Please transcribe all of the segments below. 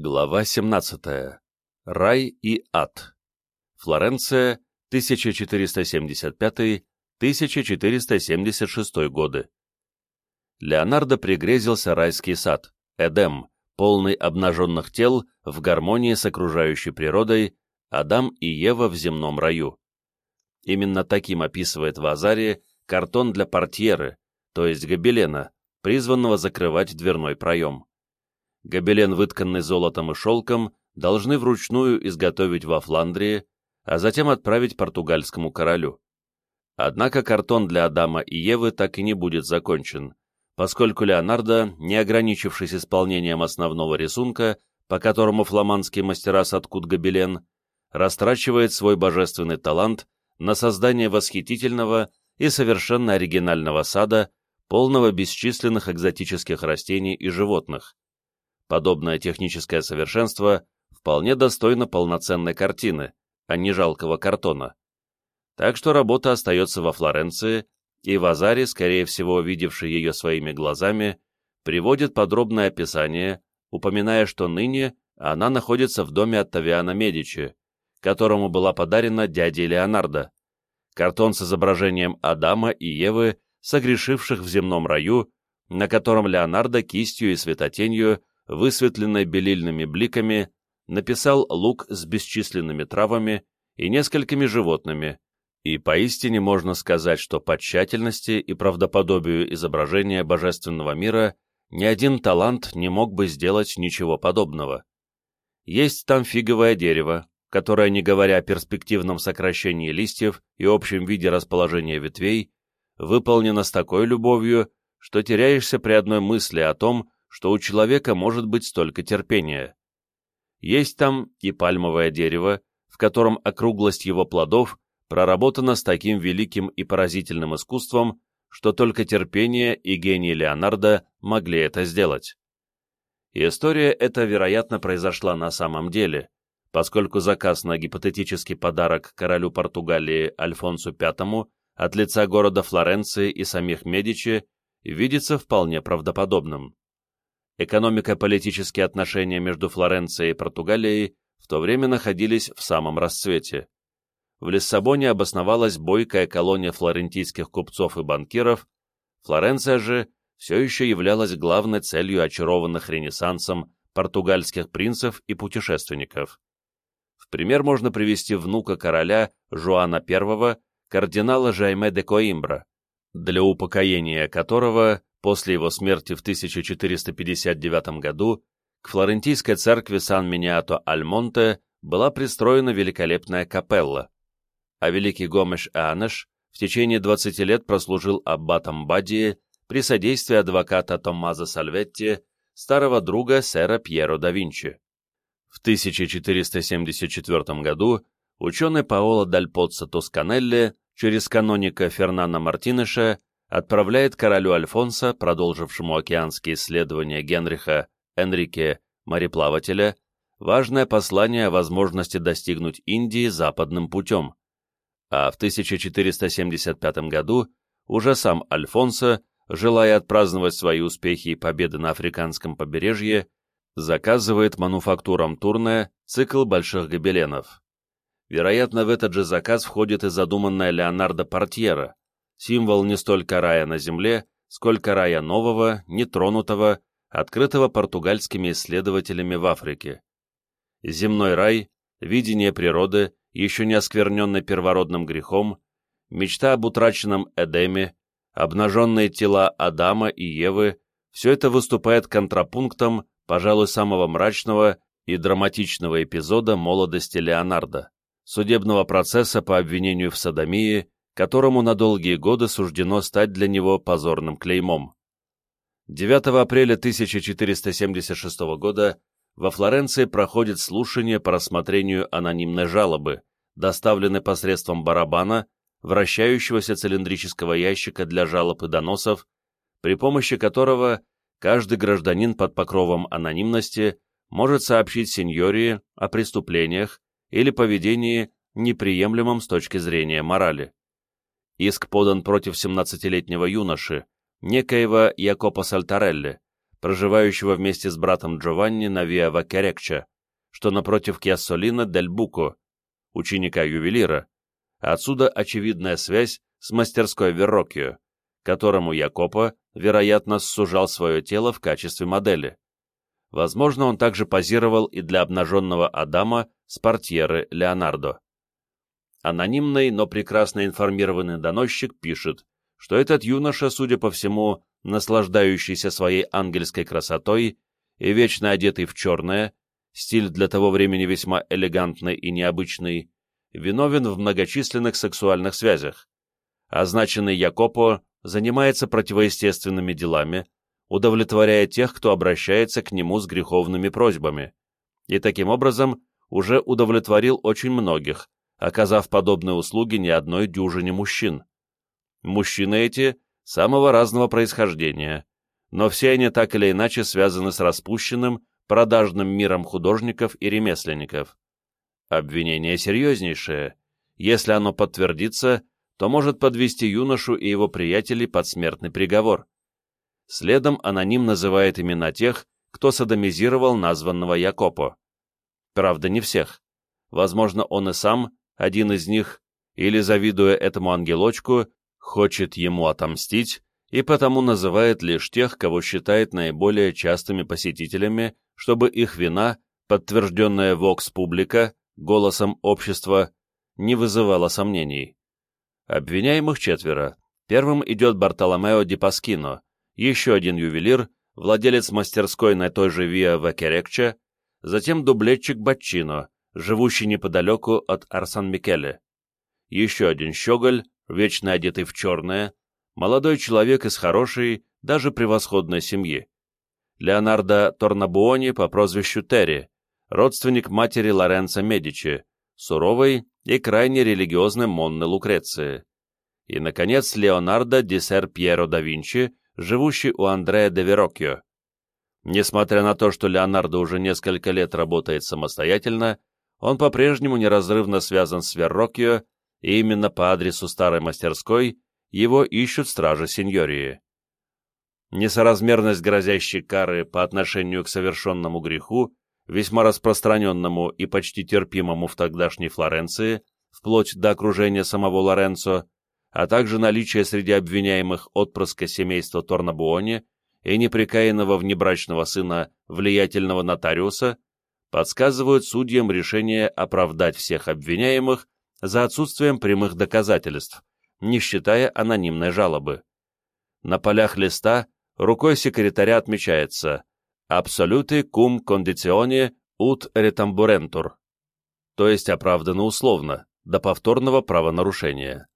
Глава 17. Рай и ад. Флоренция, 1475-1476 годы. Леонардо пригрезился райский сад, Эдем, полный обнаженных тел в гармонии с окружающей природой, Адам и Ева в земном раю. Именно таким описывает Вазари картон для портьеры, то есть гобелена, призванного закрывать дверной проем гобелен, вытканный золотом и шелком, должны вручную изготовить во Фландрии, а затем отправить португальскому королю. Однако картон для Адама и Евы так и не будет закончен, поскольку Леонардо, не ограничившись исполнением основного рисунка, по которому фламандские мастера соткут гобелен, растрачивает свой божественный талант на создание восхитительного и совершенно оригинального сада, полного бесчисленных экзотических растений и животных, Подобное техническое совершенство вполне достойно полноценной картины, а не жалкого картона. Так что работа остается во Флоренции, и Вазари, скорее всего видевший ее своими глазами, приводит подробное описание, упоминая, что ныне она находится в доме Оттавиана Медичи, которому была подарена дядей Леонардо. Картон с изображением Адама и Евы, согрешивших в земном раю, на котором Леонардо кистью и светотенью высветленной белильными бликами, написал лук с бесчисленными травами и несколькими животными, и поистине можно сказать, что по тщательности и правдоподобию изображения божественного мира ни один талант не мог бы сделать ничего подобного. Есть там фиговое дерево, которое, не говоря о перспективном сокращении листьев и общем виде расположения ветвей, выполнено с такой любовью, что теряешься при одной мысли о том, что у человека может быть столько терпения. Есть там и пальмовое дерево, в котором округлость его плодов проработана с таким великим и поразительным искусством, что только терпение и гений Леонардо могли это сделать. история эта, вероятно, произошла на самом деле, поскольку заказ на гипотетический подарок королю Португалии Альфонсу V от лица города Флоренции и самих Медичи видится вполне правдоподобным экономико-политические отношения между Флоренцией и Португалией в то время находились в самом расцвете. В Лиссабоне обосновалась бойкая колония флорентийских купцов и банкиров, Флоренция же все еще являлась главной целью очарованных Ренессансом португальских принцев и путешественников. В пример можно привести внука короля Жуана I, кардинала Жайме де Коимбра, для упокоения которого После его смерти в 1459 году к флорентийской церкви Сан-Миниато-Альмонте была пристроена великолепная капелла, а великий Гомеш Анеш в течение 20 лет прослужил аббатом Бадии при содействии адвоката Томмазо Сальветти, старого друга сэра Пьеро да Винчи. В 1474 году ученый Паоло Даль Поццо Тосканелли через каноника Фернана Мартинеша отправляет королю Альфонсо, продолжившему океанские исследования Генриха Энрике мореплавателя, важное послание о возможности достигнуть Индии западным путем. А в 1475 году уже сам Альфонсо, желая отпраздновать свои успехи и победы на африканском побережье, заказывает мануфактурам Турне цикл больших гобеленов. Вероятно, в этот же заказ входит и задуманная Леонардо Портьера, символ не столько рая на земле, сколько рая нового, нетронутого, открытого португальскими исследователями в Африке. Земной рай, видение природы, еще не оскверненный первородным грехом, мечта об утраченном Эдеме, обнаженные тела Адама и Евы, все это выступает контрапунктом, пожалуй, самого мрачного и драматичного эпизода молодости Леонардо, судебного процесса по обвинению в садомии которому на долгие годы суждено стать для него позорным клеймом. 9 апреля 1476 года во Флоренции проходит слушание по рассмотрению анонимной жалобы, доставленной посредством барабана, вращающегося цилиндрического ящика для жалоб и доносов, при помощи которого каждый гражданин под покровом анонимности может сообщить сеньории о преступлениях или поведении, неприемлемом с точки зрения морали. Иск подан против 17-летнего юноши, некоего Якопа Сальтарелли, проживающего вместе с братом Джованни на Виа Вакерекча, что напротив Киассолина дель Буко, ученика-ювелира, отсюда очевидная связь с мастерской Веррокио, которому Якопо, вероятно, сужал свое тело в качестве модели. Возможно, он также позировал и для обнаженного Адама с портьеры Леонардо. Анонимный, но прекрасно информированный доносчик пишет, что этот юноша, судя по всему, наслаждающийся своей ангельской красотой и вечно одетый в черное, стиль для того времени весьма элегантный и необычный, виновен в многочисленных сексуальных связях. Означенный Якопо занимается противоестественными делами, удовлетворяя тех, кто обращается к нему с греховными просьбами, и таким образом уже удовлетворил очень многих, оказав подобные услуги не одной дюжине мужчин. Мужчины эти самого разного происхождения, но все они так или иначе связаны с распущенным, продажным миром художников и ремесленников. Обвинение серьезнейшее. Если оно подтвердится, то может подвести юношу и его приятелей под смертный приговор. Следом аноним называет имена тех, кто садомизировал названного Якопо. Правда, не всех. Возможно, он и сам, один из них, или, завидуя этому ангелочку, хочет ему отомстить и потому называет лишь тех, кого считает наиболее частыми посетителями, чтобы их вина, подтвержденная Vox Publica, голосом общества, не вызывала сомнений. Обвиняемых четверо. Первым идет Бартоломео Ди Паскино, еще один ювелир, владелец мастерской на той же Виа Вакерекче, затем дублетчик Бачино, живущий неподалеку от Арсан-Микеле. Еще один щеголь, вечно одетый в черное, молодой человек из хорошей, даже превосходной семьи. Леонардо Торнабуони по прозвищу Терри, родственник матери Лоренцо Медичи, суровой и крайне религиозной Монны Лукреции. И, наконец, Леонардо ди Сер Пьеро да Винчи, живущий у Андреа де Вероккио. Несмотря на то, что Леонардо уже несколько лет работает самостоятельно, он по-прежнему неразрывно связан с Верроккио, и именно по адресу старой мастерской его ищут стражи сеньории. Несоразмерность грозящей кары по отношению к совершенному греху, весьма распространенному и почти терпимому в тогдашней Флоренции, вплоть до окружения самого Лоренцо, а также наличие среди обвиняемых отпрыска семейства Торнабуони и непрекаянного внебрачного сына влиятельного нотариуса, подсказывают судьям решение оправдать всех обвиняемых за отсутствием прямых доказательств, не считая анонимной жалобы. На полях листа рукой секретаря отмечается «Absolute cum conditione ut retamburentur», то есть оправдано условно, до повторного правонарушения.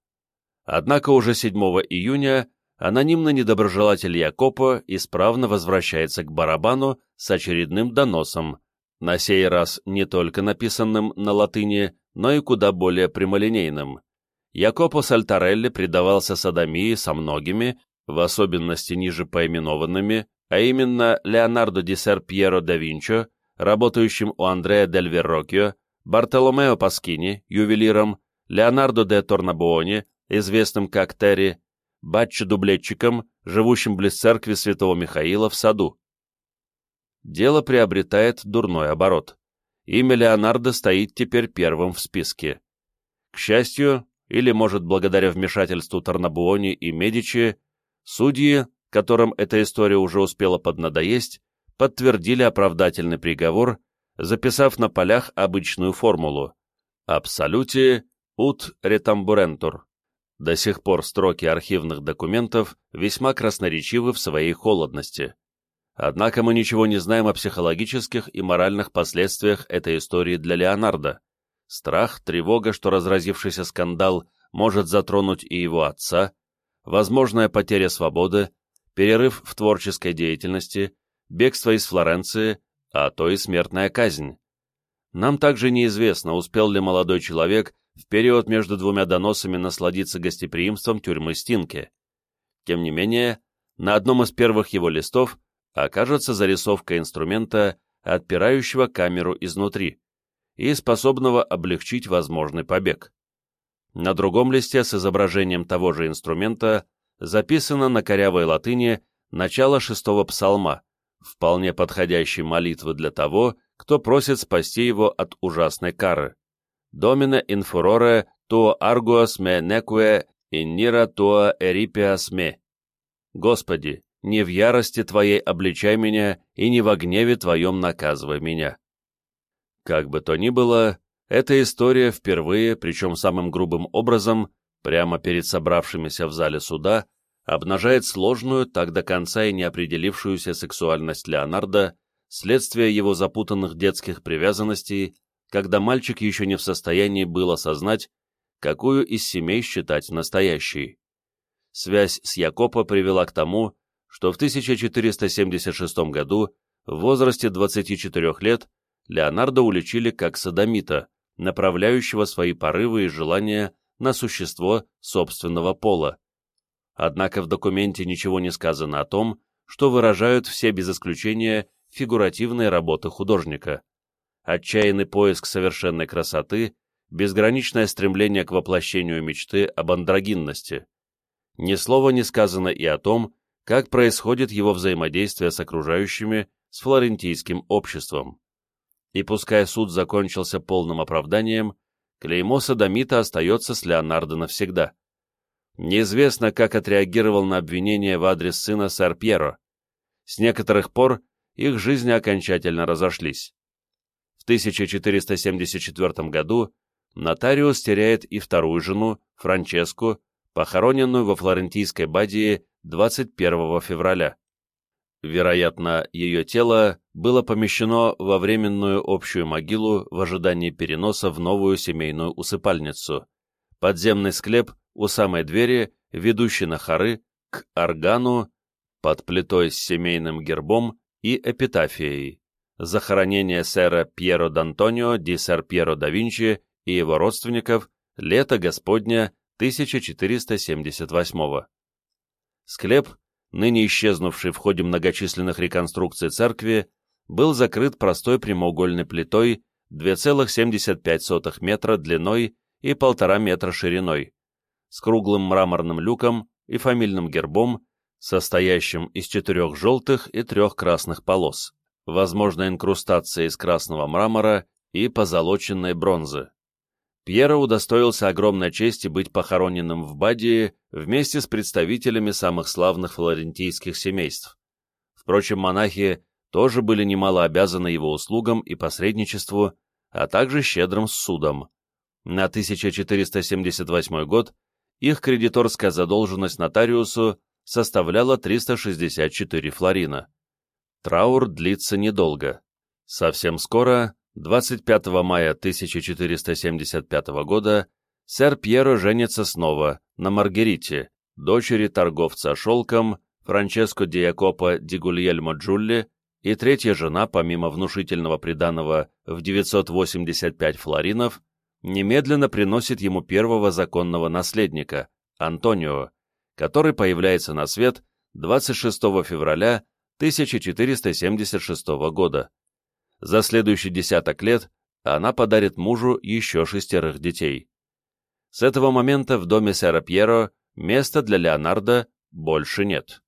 Однако уже 7 июня анонимный недоброжелатель Якопо исправно возвращается к барабану с очередным доносом, на сей раз не только написанным на латыни, но и куда более прямолинейным. Якопо Сальтарелли предавался садомии со многими, в особенности ниже поименованными, а именно Леонардо ди Сер Пьеро да Винчо, работающим у Андреа дель Веррокио, Бартоломео Паскини, ювелиром, Леонардо де Торнабуони, известным как Терри, батчо-дублетчиком, живущим близ церкви святого Михаила в саду. Дело приобретает дурной оборот. Имя Леонардо стоит теперь первым в списке. К счастью, или, может, благодаря вмешательству Тарнабуони и Медичи, судьи, которым эта история уже успела поднадоесть, подтвердили оправдательный приговор, записав на полях обычную формулу «Абсолюти ут ретамбурентур». До сих пор строки архивных документов весьма красноречивы в своей холодности. Однако мы ничего не знаем о психологических и моральных последствиях этой истории для Леонардо. Страх, тревога, что разразившийся скандал может затронуть и его отца, возможная потеря свободы, перерыв в творческой деятельности, бегство из Флоренции, а то и смертная казнь. Нам также неизвестно, успел ли молодой человек в период между двумя доносами насладиться гостеприимством тюрьмы Стинки. Тем не менее, на одном из первых его листов окажется зарисовка инструмента, отпирающего камеру изнутри и способного облегчить возможный побег. На другом листе с изображением того же инструмента записано на корявой латыни начало шестого псалма, вполне подходящей молитвы для того, кто просит спасти его от ужасной кары. «Домина инфуроре туо аргуас ме некуе иннира туа эрипиас ме». «Господи, не в ярости Твоей обличай меня, и не во гневе Твоем наказывай меня». Как бы то ни было, эта история впервые, причем самым грубым образом, прямо перед собравшимися в зале суда, обнажает сложную, так до конца и не определившуюся сексуальность Леонардо, следствие его запутанных детских привязанностей, когда мальчик еще не в состоянии был осознать, какую из семей считать настоящей. Связь с Якопо привела к тому, что в 1476 году, в возрасте 24 лет, Леонардо уличили как садомита, направляющего свои порывы и желания на существо собственного пола. Однако в документе ничего не сказано о том, что выражают все без исключения фигуративные работы художника. Отчаянный поиск совершенной красоты, безграничное стремление к воплощению мечты об андрогинности. Ни слова не сказано и о том, как происходит его взаимодействие с окружающими, с флорентийским обществом. И пускай суд закончился полным оправданием, клеймо садомита остается с Леонардо навсегда. Неизвестно, как отреагировал на обвинение в адрес сына сэр Пьеро. С некоторых пор их жизни окончательно разошлись. В 1474 году нотариус теряет и вторую жену, Франческу, похороненную во флорентийской Бадии 21 февраля. Вероятно, ее тело было помещено во временную общую могилу в ожидании переноса в новую семейную усыпальницу, подземный склеп у самой двери, ведущий на хоры, к органу, под плитой с семейным гербом и эпитафией, захоронение сэра Пьеро Д'Антонио ди сэр Пьеро да Винчи и его родственников, лето Господня 1478 -го. Склеп ныне исчезнувший в ходе многочисленных реконструкций церкви, был закрыт простой прямоугольной плитой 2,75 метра длиной и 1,5 метра шириной, с круглым мраморным люком и фамильным гербом, состоящим из четырех желтых и трех красных полос, возможно инкрустация из красного мрамора и позолоченной бронзы. Пьеро удостоился огромной чести быть похороненным в Бадии вместе с представителями самых славных флорентийских семейств. Впрочем, монахи тоже были немало обязаны его услугам и посредничеству, а также щедрым судом. На 1478 год их кредиторская задолженность нотариусу составляла 364 флорина. Траур длится недолго. Совсем скоро 25 мая 1475 года сэр Пьеро женится снова на Маргарите, дочери торговца шелком Франческо Диакопо ди Гульельмо Джулли, и третья жена, помимо внушительного приданого в 985 флоринов, немедленно приносит ему первого законного наследника, Антонио, который появляется на свет 26 февраля 1476 года. За следующий десяток лет она подарит мужу еще шестерых детей. С этого момента в доме сэра Пьеро места для Леонардо больше нет.